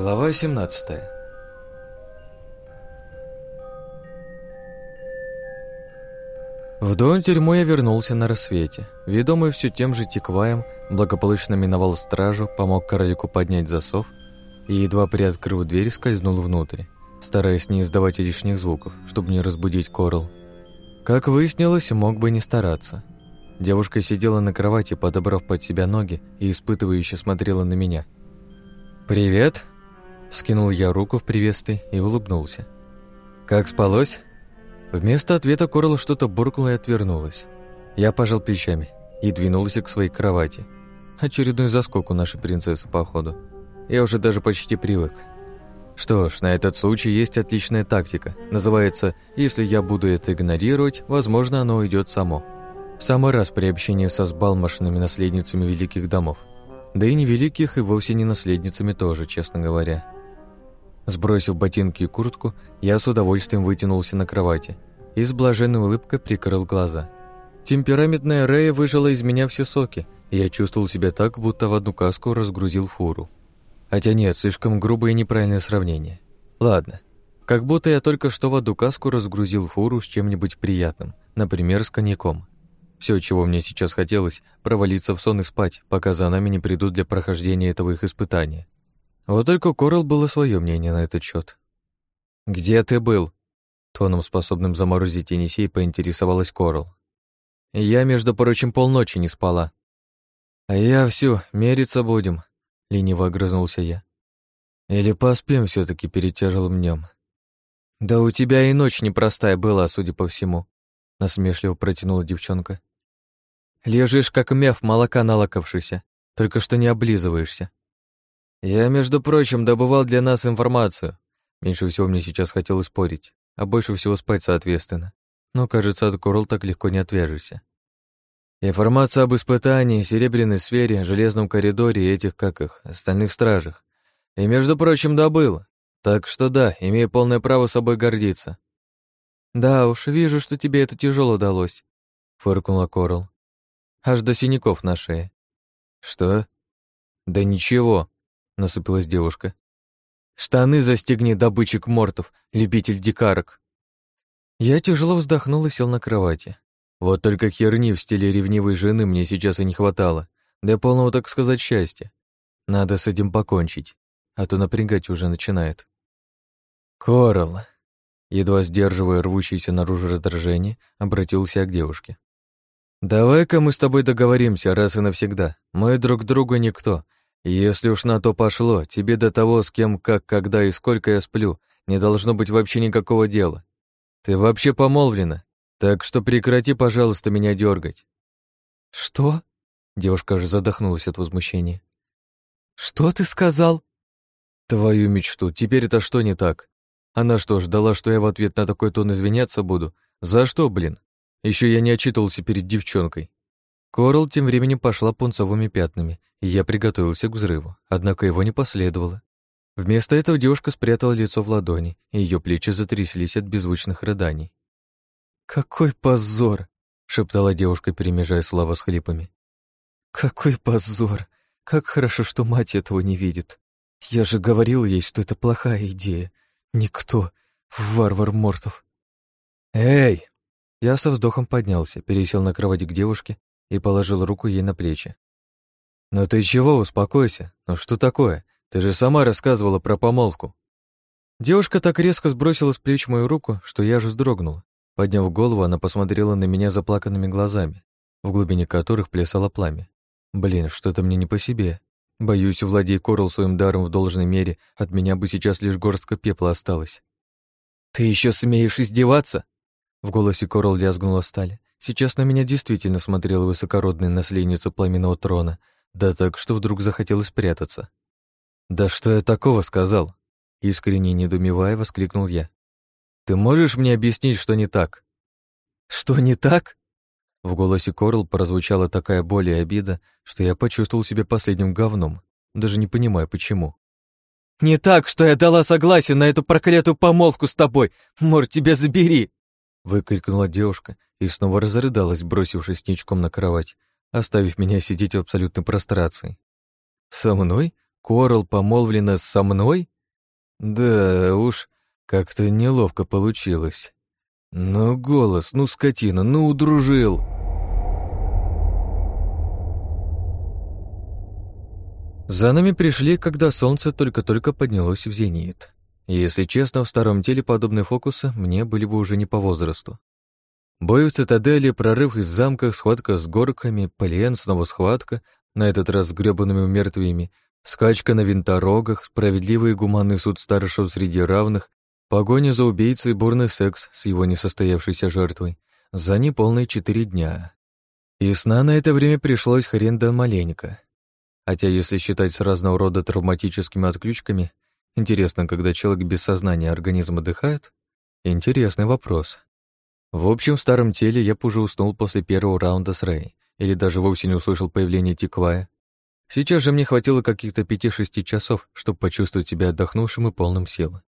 Глава 17 В дом тюрьму я вернулся на рассвете. Ведомый все тем же тикваем, благополучно миновал стражу, помог королику поднять засов и, едва приоткрыв дверь, скользнул внутрь, стараясь не издавать лишних звуков, чтобы не разбудить Корл. Как выяснилось, мог бы не стараться. Девушка сидела на кровати, подобрав под себя ноги и испытывающе смотрела на меня. «Привет!» Скинул я руку в приветствии и улыбнулся. «Как спалось?» Вместо ответа Корл что-то буркнула и отвернулась. Я пожал плечами и двинулся к своей кровати. Очередной заскок у нашей принцессы, походу. Я уже даже почти привык. Что ж, на этот случай есть отличная тактика. Называется «Если я буду это игнорировать, возможно, оно уйдет само». В самый раз при общении со сбалмошными наследницами великих домов. Да и невеликих, и вовсе не наследницами тоже, честно говоря. Сбросив ботинки и куртку, я с удовольствием вытянулся на кровати и с блаженной улыбкой прикрыл глаза. Темпераментная Рея выжила из меня все соки, и я чувствовал себя так, будто в одну каску разгрузил фуру. Хотя нет, слишком грубое и неправильное сравнение. Ладно, как будто я только что в одну каску разгрузил фуру с чем-нибудь приятным, например, с коньяком. Все, чего мне сейчас хотелось, провалиться в сон и спать, пока за нами не придут для прохождения этого их испытания. Вот только у было свое мнение на этот счет. «Где ты был?» Тоном, способным заморозить Енисей, поинтересовалась Корал. «Я, между прочим, полночи не спала». «А я всю, мериться будем», — лениво огрызнулся я. «Или поспим все таки перед тяжелым днем. «Да у тебя и ночь непростая была, судя по всему», — насмешливо протянула девчонка. «Лежишь, как мяв, молока налакавшийся, только что не облизываешься. Я, между прочим, добывал для нас информацию. Меньше всего мне сейчас хотелось спорить, а больше всего спать соответственно. Но, кажется, от Курл так легко не отвяжешься. Информация об испытании, серебряной сфере, железном коридоре и этих, как их, остальных стражах. И, между прочим, добыл. Так что да, имею полное право собой гордиться. Да уж, вижу, что тебе это тяжело далось, фыркнула Корл. Аж до синяков на шее. Что? Да ничего, насупилась девушка. «Штаны застегни, добычек мортов, любитель дикарок!» Я тяжело вздохнул и сел на кровати. Вот только херни в стиле ревнивой жены мне сейчас и не хватало, для полного, так сказать, счастья. Надо с этим покончить, а то напрягать уже начинает. «Коралл!» Едва сдерживая рвущееся наружу раздражение, обратился к девушке. «Давай-ка мы с тобой договоримся раз и навсегда. Мы друг другу никто, если уж на то пошло, тебе до того, с кем, как, когда и сколько я сплю, не должно быть вообще никакого дела. Ты вообще помолвлена, так что прекрати, пожалуйста, меня дергать. Что? Девушка аж задохнулась от возмущения. Что ты сказал? Твою мечту, теперь это что не так? Она что, ждала, что я в ответ на такой тон извиняться буду? За что, блин? Еще я не отчитывался перед девчонкой. Корл тем временем пошла пунцовыми пятнами, и я приготовился к взрыву, однако его не последовало. Вместо этого девушка спрятала лицо в ладони, и ее плечи затряслись от беззвучных рыданий. «Какой позор!» — шептала девушка, перемежая слова с хлипами. «Какой позор! Как хорошо, что мать этого не видит. Я же говорил ей, что это плохая идея. Никто. Варвар Мортов». «Эй!» Я со вздохом поднялся, пересел на кровать к девушке и положил руку ей на плечи. «Ну ты чего, успокойся. Ну что такое? Ты же сама рассказывала про помолвку». Девушка так резко сбросила с плеч мою руку, что я же вздрогнул. Подняв голову, она посмотрела на меня заплаканными глазами, в глубине которых плясало пламя. Блин, что-то мне не по себе. Боюсь, владей Корл своим даром в должной мере, от меня бы сейчас лишь горстка пепла осталась. «Ты еще смеешь издеваться?» В голосе Корл лязгнула сталь. Сейчас на меня действительно смотрела высокородная наследница пламенного трона, да так, что вдруг захотелось спрятаться. «Да что я такого сказал?» Искренне недумевая, воскликнул я. «Ты можешь мне объяснить, что не так?» «Что не так?» В голосе Корл прозвучала такая боль и обида, что я почувствовал себя последним говном, даже не понимая, почему. «Не так, что я дала согласие на эту проклятую помолвку с тобой! Мор, тебя забери!» Выкрикнула девушка и снова разрыдалась, бросившись ничком на кровать, оставив меня сидеть в абсолютной прострации. «Со мной? Корал помолвлена со мной? Да уж, как-то неловко получилось. Ну, голос, ну, скотина, ну, удружил. За нами пришли, когда солнце только-только поднялось в зенит. Если честно, в старом теле подобные фокусы мне были бы уже не по возрасту. Бой в цитадели, прорыв из замка, схватка с горками, полиен, снова схватка, на этот раз с грёбаными мертвыми, скачка на винторогах, справедливый и гуманный суд старшего среди равных, погоня за убийцей, бурный секс с его несостоявшейся жертвой. За неполные четыре дня. И сна на это время пришлось хрен да маленько. Хотя, если считать с разного рода травматическими отключками, интересно, когда человек без сознания организм отдыхает? Интересный вопрос. В общем, в старом теле я уже уснул после первого раунда с Рэй, или даже вовсе не услышал появления Тиквая. Сейчас же мне хватило каких-то пяти-шести часов, чтобы почувствовать себя отдохнувшим и полным сил.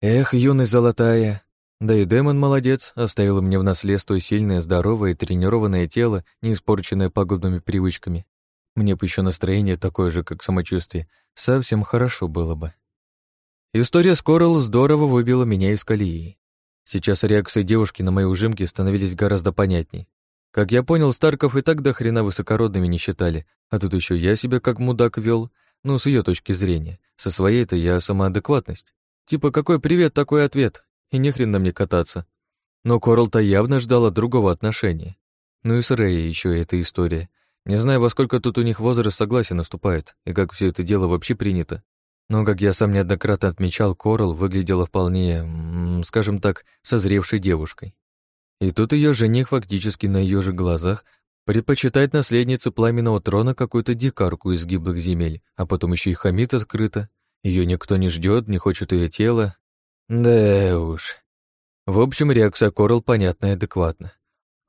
Эх, юность золотая. Да и демон молодец, оставил мне в наследство сильное, здоровое и тренированное тело, не испорченное пагубными привычками. Мне бы еще настроение такое же, как самочувствие. Совсем хорошо было бы. История с Коралл здорово выбила меня из колеи. Сейчас реакции девушки на мои ужимки становились гораздо понятней. Как я понял, Старков и так до хрена высокородными не считали, а тут еще я себя как мудак вел, ну, с ее точки зрения. Со своей-то я самоадекватность. Типа, какой привет, такой ответ, и не хрен на мне кататься. Но Корал-то явно ждала другого отношения. Ну и с Рэей еще эта история. Не знаю, во сколько тут у них возраст согласия наступает, и как все это дело вообще принято. Но, как я сам неоднократно отмечал, Корал выглядела вполне, скажем так, созревшей девушкой. И тут ее жених фактически на ее же глазах предпочитает наследнице пламенного трона какую-то дикарку из гиблых земель, а потом еще и хамит открыто. Ее никто не ждет, не хочет ее тела. Да уж. В общем, реакция Корал понятна и адекватна.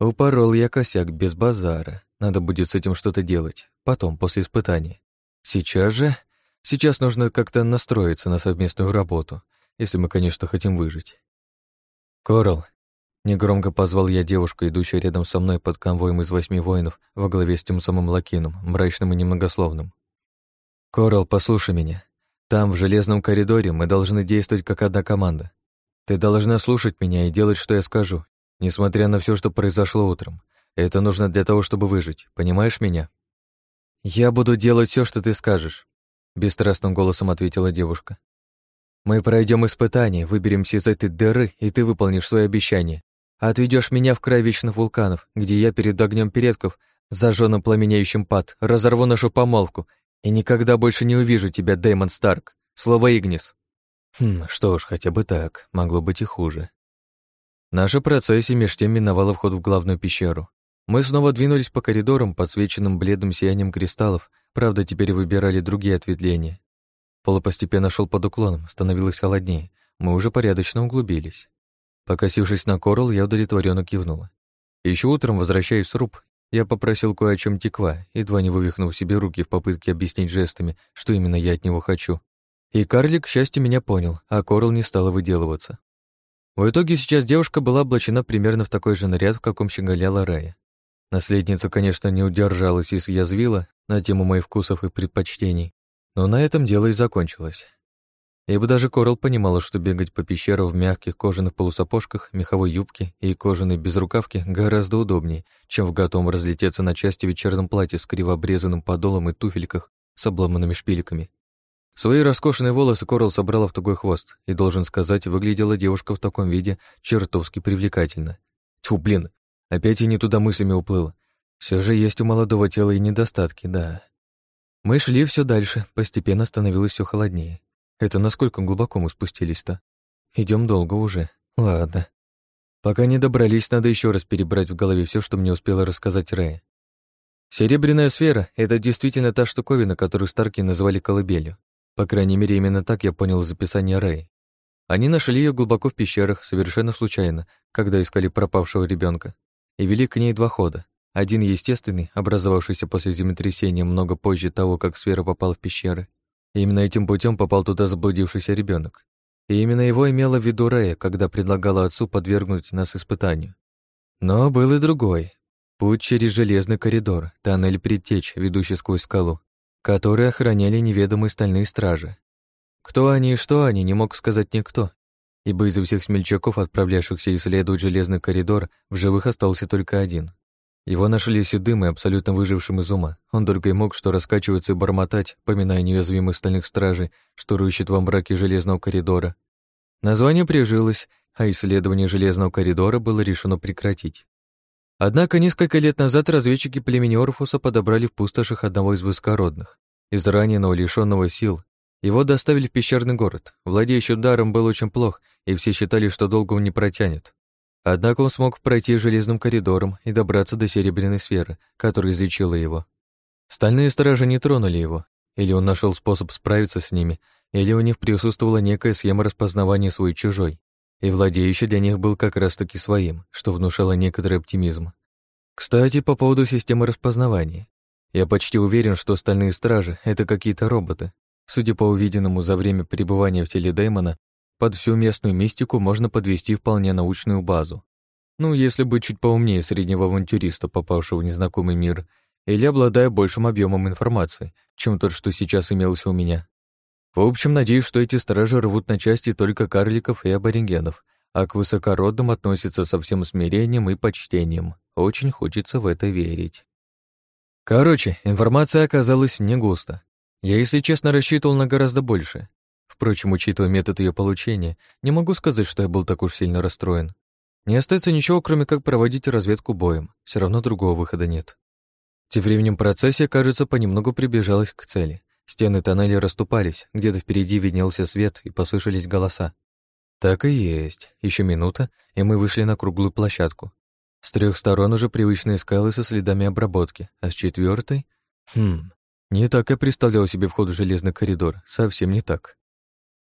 Упорол я косяк без базара. Надо будет с этим что-то делать. Потом, после испытания. Сейчас же Сейчас нужно как-то настроиться на совместную работу, если мы, конечно, хотим выжить. «Корал», — негромко позвал я девушку, идущую рядом со мной под конвоем из восьми воинов во главе с тем самым Лакином, мрачным и немногословным. «Корал, послушай меня. Там, в железном коридоре, мы должны действовать как одна команда. Ты должна слушать меня и делать, что я скажу, несмотря на все, что произошло утром. Это нужно для того, чтобы выжить. Понимаешь меня? Я буду делать все, что ты скажешь. Бесстрастным голосом ответила девушка. Мы пройдем испытание, выберемся из этой дыры, и ты выполнишь свои обещания. Отведешь меня в край вечных вулканов, где я перед огнем предков, зажженным пламенеющим пад, разорву нашу помолвку и никогда больше не увижу тебя, Дэймон Старк. Слово Игнис. Хм, что ж, хотя бы так, могло быть и хуже. Наша процессия меж тем миновала вход в главную пещеру. Мы снова двинулись по коридорам, подсвеченным бледным сиянием кристаллов, Правда, теперь выбирали другие ответвления. Пол постепенно шел под уклоном, становилось холоднее. Мы уже порядочно углубились. Покосившись на Корал, я удовлетворенно кивнула. Еще утром, возвращаясь в сруб, я попросил кое о чем теква, едва не вывихнув себе руки в попытке объяснить жестами, что именно я от него хочу. И карлик, к счастью, меня понял, а Корал не стала выделываться. В итоге сейчас девушка была облачена примерно в такой же наряд, в каком щеголяла Рая. Наследница, конечно, не удержалась и съязвила на тему моих вкусов и предпочтений, но на этом дело и закончилось. Ибо даже Корал понимала, что бегать по пещерам в мягких кожаных полусапожках, меховой юбке и кожаной безрукавке гораздо удобнее, чем в готовом разлететься на части вечерном платье с криво обрезанным подолом и туфельках с обломанными шпильками. Свои роскошные волосы Корал собрала в тугой хвост, и, должен сказать, выглядела девушка в таком виде чертовски привлекательно. Тьфу, блин, Опять я не туда мыслями уплыл. Все же есть у молодого тела и недостатки, да. Мы шли все дальше, постепенно становилось все холоднее. Это насколько глубоко мы спустились-то? Идем долго уже. Ладно. Пока не добрались, надо еще раз перебрать в голове все, что мне успела рассказать Рэя. Серебряная сфера — это действительно та штуковина, которую Старки называли колыбелью. По крайней мере, именно так я понял из описания Рэя. Они нашли ее глубоко в пещерах, совершенно случайно, когда искали пропавшего ребенка и вели к ней два хода. Один естественный, образовавшийся после землетрясения много позже того, как сфера попала в пещеры. И именно этим путем попал туда заблудившийся ребенок. И именно его имела в виду Рея, когда предлагала отцу подвергнуть нас испытанию. Но был и другой. Путь через железный коридор, тоннель предтеч, ведущий сквозь скалу. которые охраняли неведомые стальные стражи. Кто они и что они, не мог сказать никто, ибо из всех смельчаков, отправлявшихся исследовать железный коридор, в живых остался только один. Его нашли седым и абсолютно выжившим из ума. Он только и мог что раскачиваться и бормотать, поминая неуязвимых стальных стражей, что рыщет во мраке железного коридора. Название прижилось, а исследование железного коридора было решено прекратить. Однако несколько лет назад разведчики племени Орфуса подобрали в пустошах одного из высокородных. Из раненого, лишённого сил, его доставили в пещерный город. Владеющий даром был очень плох, и все считали, что долго он не протянет. Однако он смог пройти железным коридором и добраться до серебряной сферы, которая излечила его. Стальные стражи не тронули его, или он нашел способ справиться с ними, или у них присутствовала некая схема распознавания свой-чужой, и владеющий для них был как раз-таки своим, что внушало некоторый оптимизм. Кстати, по поводу системы распознавания. Я почти уверен, что стальные стражи — это какие-то роботы. Судя по увиденному за время пребывания в теле Дэймона, под всю местную мистику можно подвести вполне научную базу. Ну, если быть чуть поумнее среднего авантюриста, попавшего в незнакомый мир, или обладая большим объемом информации, чем тот, что сейчас имелся у меня. В общем, надеюсь, что эти стражи рвут на части только карликов и аборигенов, а к высокородным относятся со всем смирением и почтением. Очень хочется в это верить. Короче, информация оказалась не густо. Я, если честно, рассчитывал на гораздо больше. Впрочем, учитывая метод ее получения, не могу сказать, что я был так уж сильно расстроен. Не остается ничего, кроме как проводить разведку боем. Все равно другого выхода нет. Тем временем процессия, кажется, понемногу приближалась к цели. Стены тоннеля расступались, где-то впереди виднелся свет и послышались голоса. Так и есть. Еще минута, и мы вышли на круглую площадку. С трех сторон уже привычные скалы со следами обработки, а с четвертой, Хм, не так я представлял себе вход в железный коридор, совсем не так.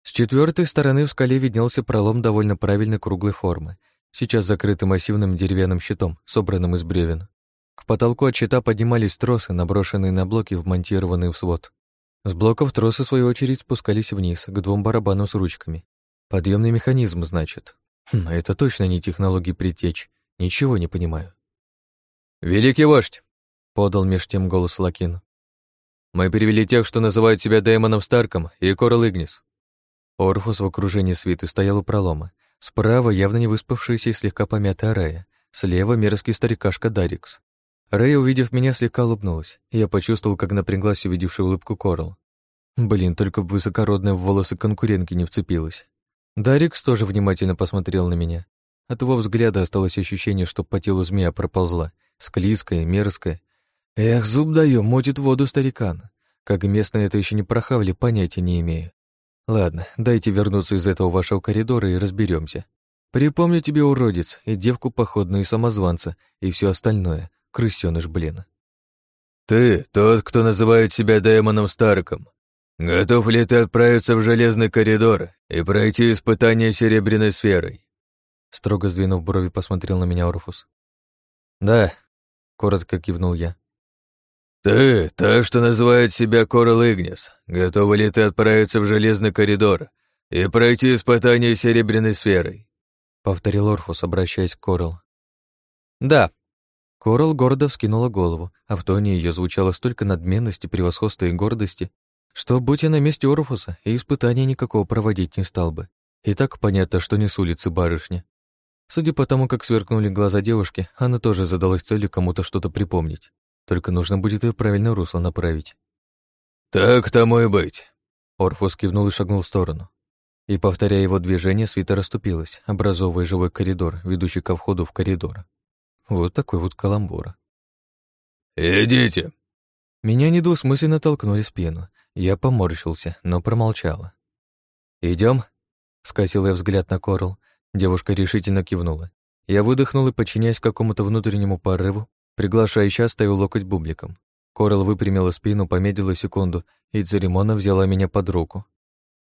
С четвертой стороны в скале виднелся пролом довольно правильной круглой формы, сейчас закрытый массивным деревянным щитом, собранным из бревен. К потолку от щита поднимались тросы, наброшенные на блоки, вмонтированные в свод. С блоков тросы, в свою очередь, спускались вниз, к двум барабанам с ручками. Подъемный механизм, значит. Хм, это точно не технологии притечь. Ничего не понимаю. «Великий вождь!» — подал меж тем голос Лакин. «Мы перевели тех, что называют себя Дэймоном Старком и Корал Игнис. Орфус в окружении свиты стоял у пролома. Справа явно не выспавшаяся и слегка помятая Рая. Слева мерзкий старикашка Дарикс. Рэй, увидев меня, слегка улыбнулась, я почувствовал, как напряглась увидевшая улыбку Корал. Блин, только высокородная в волосы конкурентки не вцепилась. Дарикс тоже внимательно посмотрел на меня. От его взгляда осталось ощущение, что по телу змея проползла, склизкая, мерзкая. Эх, зуб даю, мотит воду старикан. Как местные это еще не прохавли, понятия не имею. Ладно, дайте вернуться из этого вашего коридора и разберемся. Припомню тебе, уродец, и девку походную, и самозванца, и все остальное. Крысёныш, блин. Ты тот, кто называет себя Демоном Старком. Готов ли ты отправиться в железный коридор и пройти испытание серебряной сферой? Строго сдвинув брови, посмотрел на меня Орфус. Да, коротко кивнул я. «Ты, та, что называет себя Корал Игнис, готова ли ты отправиться в железный коридор и пройти испытание серебряной сферой?» Повторил Орфус, обращаясь к Корал. «Да». Корал гордо вскинула голову, а в тоне ее звучало столько надменности, превосходства и гордости, что, будь я на месте Орфуса, и испытания никакого проводить не стал бы. И так понятно, что не с улицы барышня. Судя по тому, как сверкнули глаза девушки, она тоже задалась целью кому-то что-то припомнить. Только нужно будет ее в правильное русло направить. «Так тому и быть», — Орфус кивнул и шагнул в сторону. И, повторяя его движение, свита расступилась, образовывая живой коридор, ведущий ко входу в коридор. Вот такой вот каламбур. «Идите!» Меня недвусмысленно толкнули спину. Я поморщился, но промолчала. Идем? скосил я взгляд на Корл. Девушка решительно кивнула. Я выдохнул и, подчиняясь какому-то внутреннему порыву, Приглашающе оставил локоть бубликом. Корал выпрямила спину, помедлила секунду и церемонно взяла меня под руку.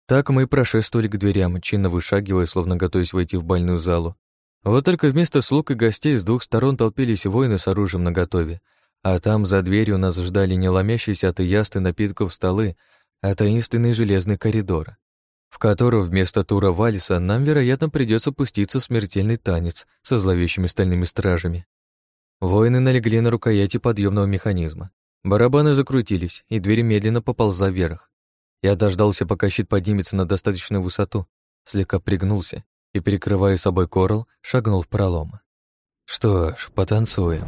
Так мы и прошествовали к дверям, чинно вышагивая, словно готовясь войти в бальную залу. Вот только вместо слуг и гостей с двух сторон толпились воины с оружием наготове, а там за дверью нас ждали не ломящиеся от ясты напитков столы, а таинственный железный коридор, в котором вместо тура вальса нам, вероятно, придется пуститься в смертельный танец со зловещими стальными стражами. Воины налегли на рукояти подъемного механизма. Барабаны закрутились, и дверь медленно поползла вверх. Я дождался, пока щит поднимется на достаточную высоту, слегка пригнулся и, перекрывая собой корал, шагнул в пролом. Что ж, потанцуем.